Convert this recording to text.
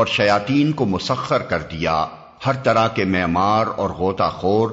اور شیاطین کو مسخر کر دیا۔ ہر طرح کے معمار اور غوطہ خور